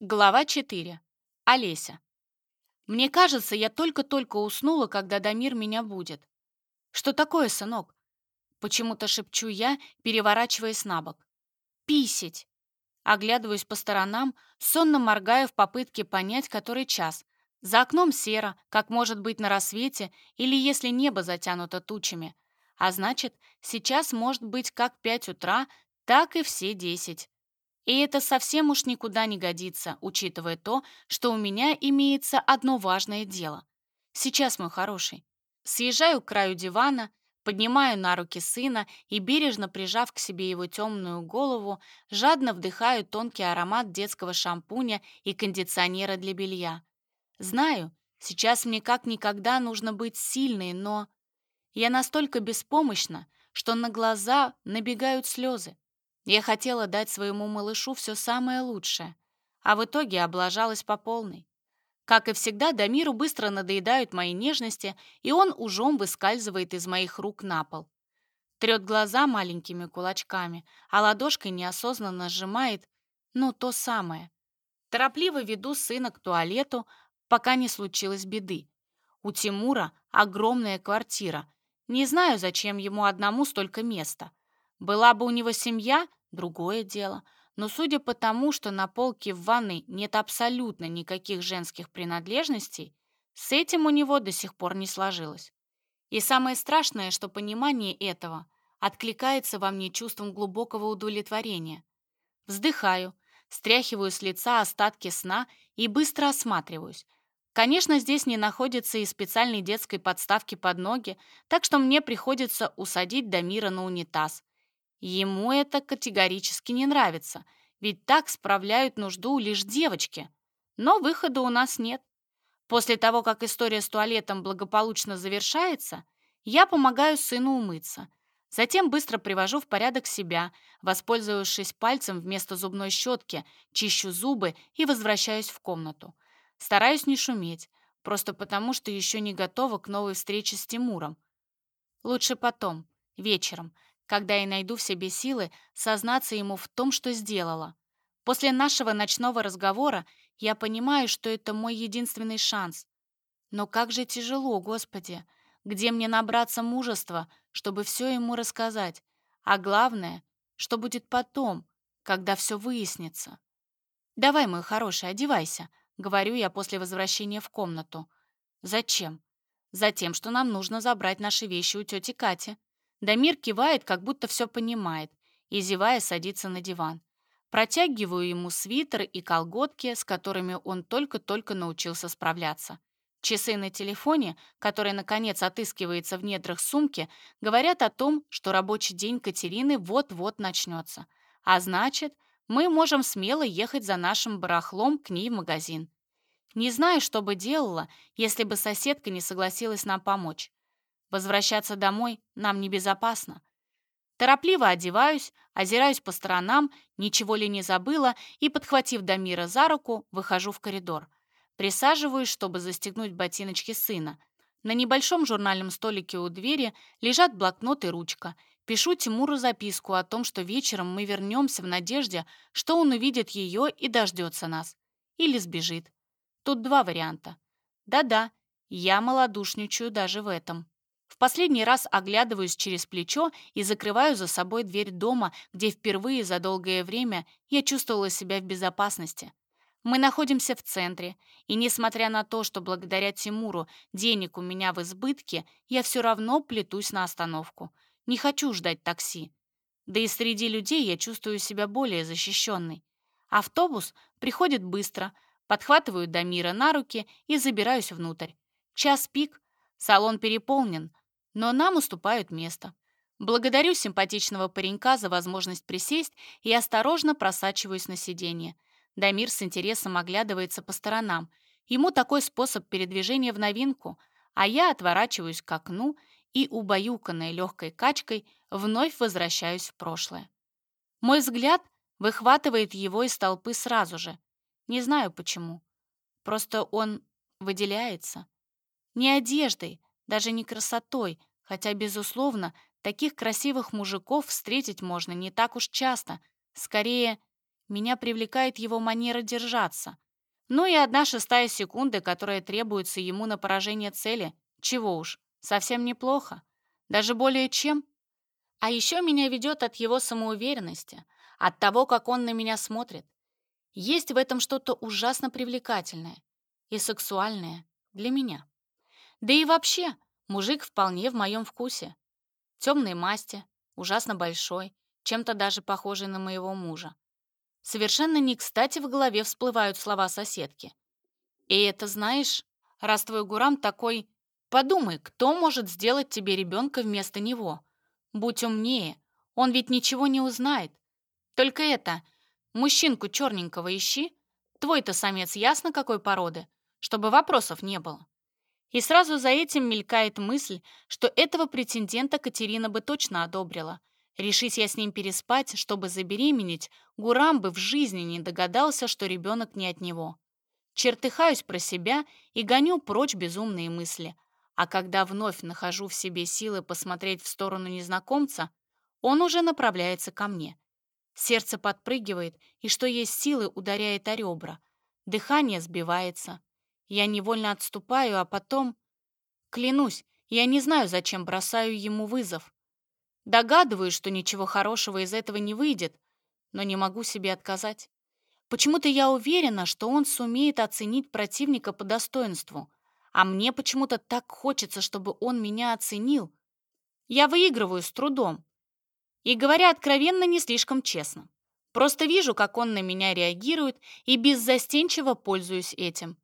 Глава 4. Олеся. Мне кажется, я только-только уснула, когда Дамир меня будет. Что такое, сынок? Почему-то шепчу я, переворачиваясь на бок. Писить. Оглядываюсь по сторонам, сонно моргая в попытке понять, который час. За окном серо, как может быть на рассвете, или если небо затянуто тучами. А значит, сейчас может быть как пять утра, так и все десять. И это совсем уж никуда не годится, учитывая то, что у меня имеется одно важное дело. Сейчас, мой хороший. Съезжаю к краю дивана, поднимаю на руки сына и, бережно прижав к себе его темную голову, жадно вдыхаю тонкий аромат детского шампуня и кондиционера для белья. Знаю, сейчас мне как никогда нужно быть сильной, но... Я настолько беспомощна, что на глаза набегают слезы. Я хотела дать своему малышу все самое лучшее, а в итоге облажалась по полной. Как и всегда, Дамиру быстро надоедают мои нежности, и он ужом выскальзывает из моих рук на пол. Трет глаза маленькими кулачками, а ладошкой неосознанно сжимает, ну, то самое. Торопливо веду сына к туалету, пока не случилось беды. У Тимура огромная квартира. Не знаю, зачем ему одному столько места. Была бы у него семья, другое дело. Но судя по тому, что на полке в ванной нет абсолютно никаких женских принадлежностей, с этим у него до сих пор не сложилось. И самое страшное, что понимание этого откликается во мне чувством глубокого удовлетворения. Вздыхаю, стряхиваю с лица остатки сна и быстро осматриваюсь. Конечно, здесь не находится и специальной детской подставки под ноги, так что мне приходится усадить Дамира на унитаз, Ему это категорически не нравится, ведь так справляют нужду лишь девочки. Но выхода у нас нет. После того, как история с туалетом благополучно завершается, я помогаю сыну умыться. Затем быстро привожу в порядок себя, воспользовавшись пальцем вместо зубной щетки, чищу зубы и возвращаюсь в комнату. Стараюсь не шуметь, просто потому, что еще не готова к новой встрече с Тимуром. Лучше потом, вечером, когда я найду в себе силы сознаться ему в том, что сделала. После нашего ночного разговора я понимаю, что это мой единственный шанс. Но как же тяжело, Господи! Где мне набраться мужества, чтобы все ему рассказать? А главное, что будет потом, когда все выяснится? «Давай, мой хороший, одевайся», — говорю я после возвращения в комнату. «Зачем?» «Затем, что нам нужно забрать наши вещи у тети Кати». Дамир кивает, как будто все понимает, и, зевая, садится на диван. Протягиваю ему свитер и колготки, с которыми он только-только научился справляться. Часы на телефоне, который, наконец, отыскивается в недрах сумки, говорят о том, что рабочий день Катерины вот-вот начнется. А значит, мы можем смело ехать за нашим барахлом к ней в магазин. Не знаю, что бы делала, если бы соседка не согласилась нам помочь. Возвращаться домой нам небезопасно. Торопливо одеваюсь, озираюсь по сторонам, ничего ли не забыла, и, подхватив Дамира за руку, выхожу в коридор. Присаживаюсь, чтобы застегнуть ботиночки сына. На небольшом журнальном столике у двери лежат блокнот и ручка. Пишу Тимуру записку о том, что вечером мы вернемся в надежде, что он увидит ее и дождется нас. Или сбежит. Тут два варианта. Да-да, я малодушничаю даже в этом. Последний раз оглядываюсь через плечо и закрываю за собой дверь дома, где впервые за долгое время я чувствовала себя в безопасности. Мы находимся в центре, и несмотря на то, что благодаря Тимуру денег у меня в избытке, я все равно плетусь на остановку. Не хочу ждать такси. Да и среди людей я чувствую себя более защищенной. Автобус приходит быстро, подхватываю Дамира на руки и забираюсь внутрь. Час пик, салон переполнен, но нам уступают место. Благодарю симпатичного паренька за возможность присесть и осторожно просачиваюсь на сиденье. Дамир с интересом оглядывается по сторонам. Ему такой способ передвижения в новинку, а я отворачиваюсь к окну и, убаюканной легкой качкой, вновь возвращаюсь в прошлое. Мой взгляд выхватывает его из толпы сразу же. Не знаю почему. Просто он выделяется. Не одеждой, даже не красотой, Хотя, безусловно, таких красивых мужиков встретить можно не так уж часто. Скорее, Меня привлекает его манера держаться. Ну и одна шестая секунды, которая требуется ему на поражение цели. Чего уж, совсем неплохо. Даже более чем. А еще меня ведет от его самоуверенности, от того, как он на меня смотрит. Есть в этом что-то ужасно привлекательное и сексуальное для меня. Да и вообще, мужик вполне в моем вкусе. Темной масти, ужасно большой, чем-то даже похожий на моего мужа. Совершенно не кстати в голове всплывают слова соседки. И это знаешь, раз твой Гурам такой, подумай, кто может сделать тебе ребенка вместо него? Будь умнее, он ведь ничего не узнает. Только это, мужчинку черненького ищи, твой-то самец ясно какой породы, чтобы вопросов не было. И сразу за этим мелькает мысль, что этого претендента Катерина бы точно одобрила. Решись я с ним переспать, чтобы забеременеть, Гурам бы в жизни не догадался, что ребенок не от него. Чертыхаюсь про себя и гоню прочь безумные мысли. А когда вновь нахожу в себе силы посмотреть в сторону незнакомца, он уже направляется ко мне. Сердце подпрыгивает и, что есть силы, ударяет о ребра. Дыхание сбивается. Я невольно отступаю, а потом... Клянусь, я не знаю, зачем бросаю ему вызов. Догадываюсь, что ничего хорошего из этого не выйдет, но не могу себе отказать. Почему-то я уверена, что он сумеет оценить противника по достоинству, а мне почему-то так хочется, чтобы он меня оценил. Я выигрываю с трудом. И, говоря откровенно, не слишком честно. Просто вижу, как он на меня реагирует, и беззастенчиво пользуюсь этим.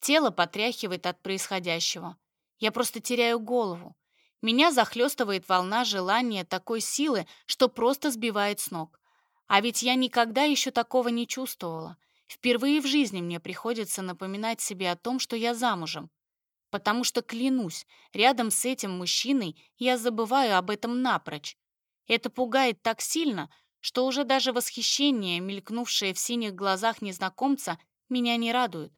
Тело потряхивает от происходящего. Я просто теряю голову. Меня захлестывает волна желания такой силы, что просто сбивает с ног. А ведь я никогда еще такого не чувствовала. Впервые в жизни мне приходится напоминать себе о том, что я замужем. Потому что, клянусь, рядом с этим мужчиной я забываю об этом напрочь. Это пугает так сильно, что уже даже восхищение, мелькнувшее в синих глазах незнакомца, меня не радует.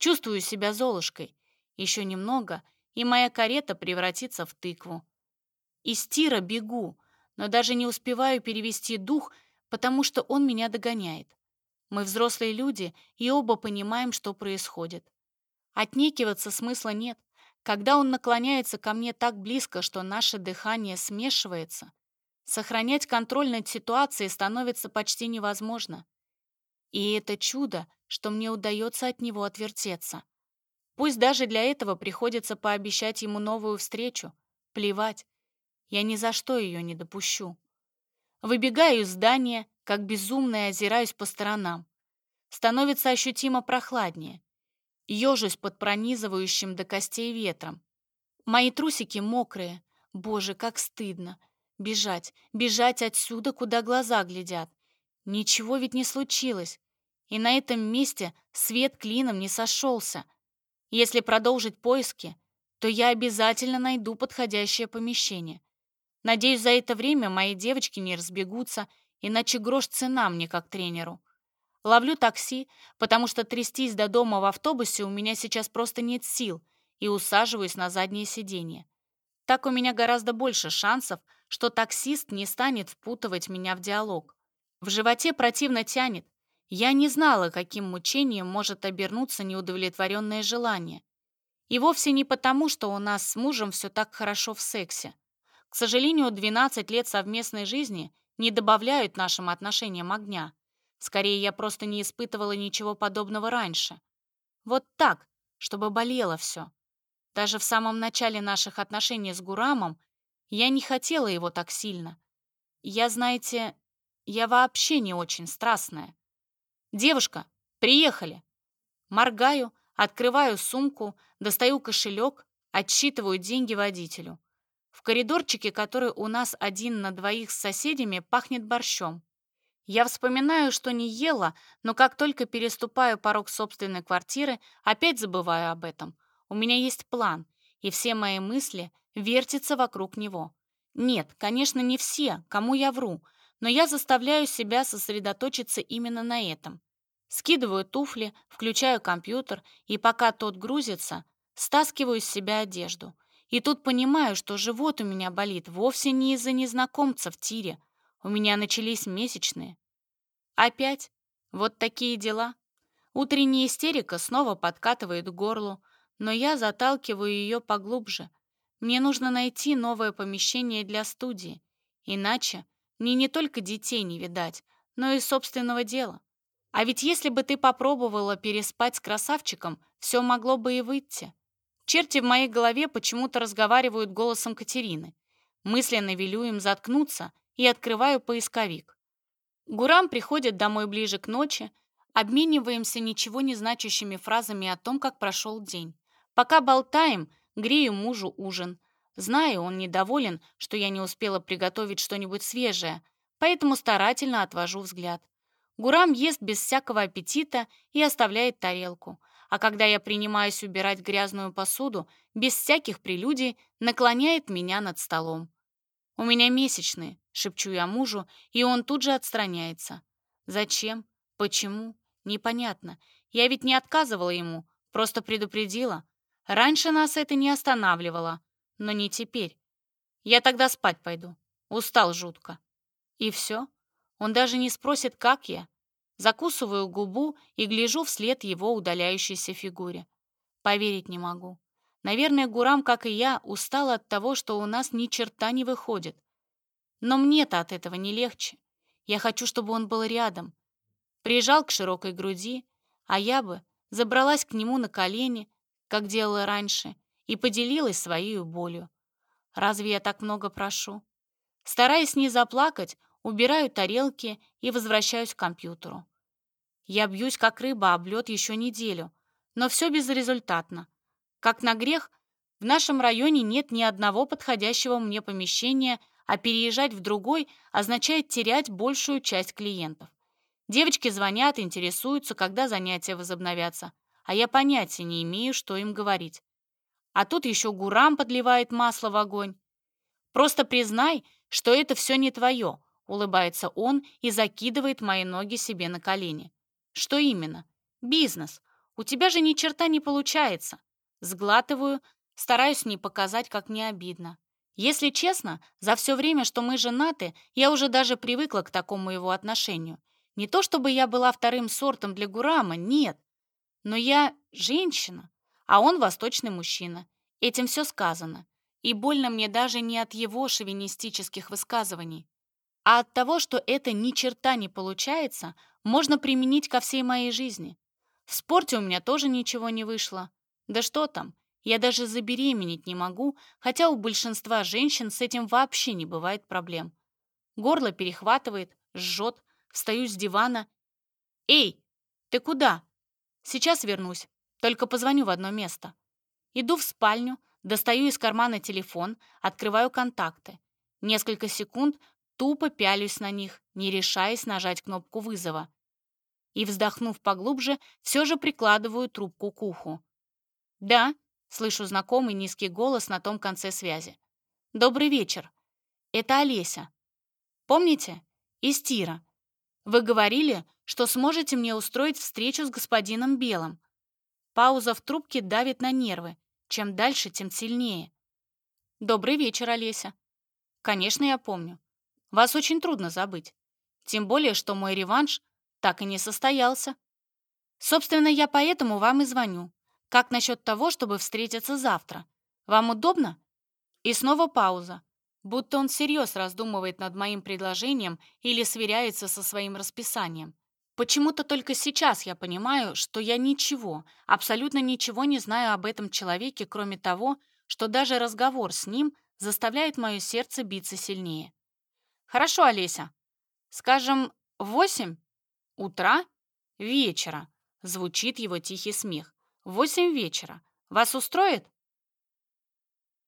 Чувствую себя Золушкой. Еще немного — и моя карета превратится в тыкву. Из тира бегу, но даже не успеваю перевести дух, потому что он меня догоняет. Мы взрослые люди и оба понимаем, что происходит. Отнекиваться смысла нет. Когда он наклоняется ко мне так близко, что наше дыхание смешивается, сохранять контроль над ситуацией становится почти невозможно. И это чудо, что мне удается от него отвертеться. Пусть даже для этого приходится пообещать ему новую встречу. Плевать. Я ни за что ее не допущу. Выбегаю из здания, как безумная озираюсь по сторонам. Становится ощутимо прохладнее. Ёжусь под пронизывающим до костей ветром. Мои трусики мокрые. Боже, как стыдно. Бежать, бежать отсюда, куда глаза глядят. Ничего ведь не случилось. И на этом месте свет клином не сошелся. Если продолжить поиски, то я обязательно найду подходящее помещение. Надеюсь, за это время мои девочки не разбегутся, иначе грош цена мне как тренеру. Ловлю такси, потому что трястись до дома в автобусе у меня сейчас просто нет сил, и усаживаюсь на заднее сиденье. Так у меня гораздо больше шансов, что таксист не станет впутывать меня в диалог. В животе противно тянет, я не знала, каким мучением может обернуться неудовлетворенное желание. И вовсе не потому, что у нас с мужем все так хорошо в сексе. К сожалению, 12 лет совместной жизни не добавляют нашим отношениям огня. Скорее, я просто не испытывала ничего подобного раньше. Вот так, чтобы болело все. Даже в самом начале наших отношений с Гурамом я не хотела его так сильно. Я, знаете, я вообще не очень страстная. «Девушка, приехали!» Моргаю, открываю сумку, достаю кошелек, отсчитываю деньги водителю. В коридорчике, который у нас один на двоих с соседями, пахнет борщом. Я вспоминаю, что не ела, но как только переступаю порог собственной квартиры, опять забываю об этом. У меня есть план, и все мои мысли вертятся вокруг него. Нет, конечно, не все, кому я вру, но я заставляю себя сосредоточиться именно на этом. Скидываю туфли, включаю компьютер, и пока тот грузится, стаскиваю с себя одежду. И тут понимаю, что живот у меня болит вовсе не из-за незнакомца в тире. У меня начались месячные. Опять? Вот такие дела. Утренняя истерика снова подкатывает к горлу, но я заталкиваю ее поглубже. Мне нужно найти новое помещение для студии, иначе мне не только детей не видать, но и собственного дела. А ведь если бы ты попробовала переспать с красавчиком, все могло бы и выйти. Черти в моей голове почему-то разговаривают голосом Катерины. Мысленно велю им заткнуться и открываю поисковик. Гурам приходит домой ближе к ночи, обмениваемся ничего не значащими фразами о том, как прошел день. Пока болтаем, грею мужу ужин. Знаю, он недоволен, что я не успела приготовить что-нибудь свежее, поэтому старательно отвожу взгляд. Гурам ест без всякого аппетита и оставляет тарелку а когда я принимаюсь убирать грязную посуду, без всяких прелюдий наклоняет меня над столом. «У меня месячные», — шепчу я мужу, и он тут же отстраняется. Зачем? Почему? Непонятно. Я ведь не отказывала ему, просто предупредила. Раньше нас это не останавливало, но не теперь. Я тогда спать пойду. Устал жутко. И все? Он даже не спросит, как я. Закусываю губу и гляжу вслед его удаляющейся фигуре. Поверить не могу. Наверное, Гурам, как и я, устал от того, что у нас ни черта не выходит. Но мне-то от этого не легче. Я хочу, чтобы он был рядом. Прижал к широкой груди, а я бы забралась к нему на колени, как делала раньше, и поделилась своей болью. Разве я так много прошу? Стараясь не заплакать, убираю тарелки и возвращаюсь к компьютеру. Я бьюсь, как рыба, об лед еще неделю. Но все безрезультатно. Как на грех, в нашем районе нет ни одного подходящего мне помещения, а переезжать в другой означает терять большую часть клиентов. Девочки звонят, интересуются, когда занятия возобновятся, а я понятия не имею, что им говорить. А тут еще Гурам подливает масло в огонь. «Просто признай, что это все не твое», — улыбается он и закидывает мои ноги себе на колени. Что именно? Бизнес. У тебя же ни черта не получается. Сглатываю, стараюсь не показать, как не обидно. Если честно, за все время, что мы женаты, я уже даже привыкла к такому его отношению. Не то чтобы я была вторым сортом для Гурама, нет. Но я женщина, а он восточный мужчина. Этим все сказано. И больно мне даже не от его шовинистических высказываний, а от того, что это ни черта не получается, можно применить ко всей моей жизни. В спорте у меня тоже ничего не вышло. Да что там, я даже забеременеть не могу, хотя у большинства женщин с этим вообще не бывает проблем. Горло перехватывает, жжет, встаю с дивана. «Эй, ты куда?» «Сейчас вернусь, только позвоню в одно место». Иду в спальню, достаю из кармана телефон, открываю контакты. Несколько секунд Тупо пялюсь на них, не решаясь нажать кнопку вызова. И, вздохнув поглубже, все же прикладываю трубку к уху. «Да», — слышу знакомый низкий голос на том конце связи. «Добрый вечер. Это Олеся. Помните? Из Тира. Вы говорили, что сможете мне устроить встречу с господином Белым. Пауза в трубке давит на нервы. Чем дальше, тем сильнее. Добрый вечер, Олеся. Конечно, я помню. Вас очень трудно забыть. Тем более, что мой реванш так и не состоялся. Собственно, я поэтому вам и звоню. Как насчет того, чтобы встретиться завтра? Вам удобно? И снова пауза. Будто он всерьез раздумывает над моим предложением или сверяется со своим расписанием. Почему-то только сейчас я понимаю, что я ничего, абсолютно ничего не знаю об этом человеке, кроме того, что даже разговор с ним заставляет мое сердце биться сильнее. Хорошо, Олеся. Скажем, восемь утра вечера. Звучит его тихий смех. Восемь вечера. Вас устроит?